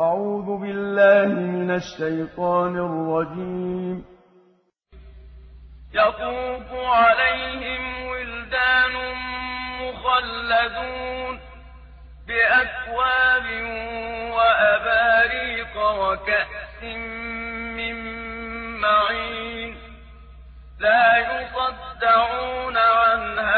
أعوذ بالله من الشيطان الرجيم. يطوف عليهم ولدان مخلدون بأكواب وأباريق وكأس من معين. لا يصدعون عنها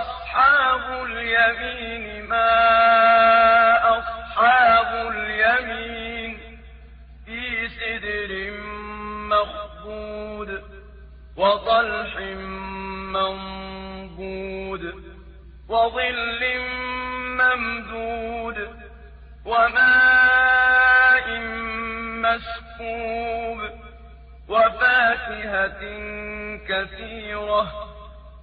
وأصحاب اليمين ما أصحاب اليمين في سدر مخضود وطلح منضود وظل ممدود وماء مسكوب وفاكهة كثيرة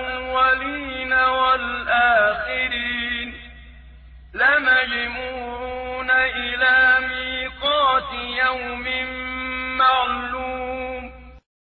الأولين والآخرين لمجموعون إلى ميقات يوم معلوم.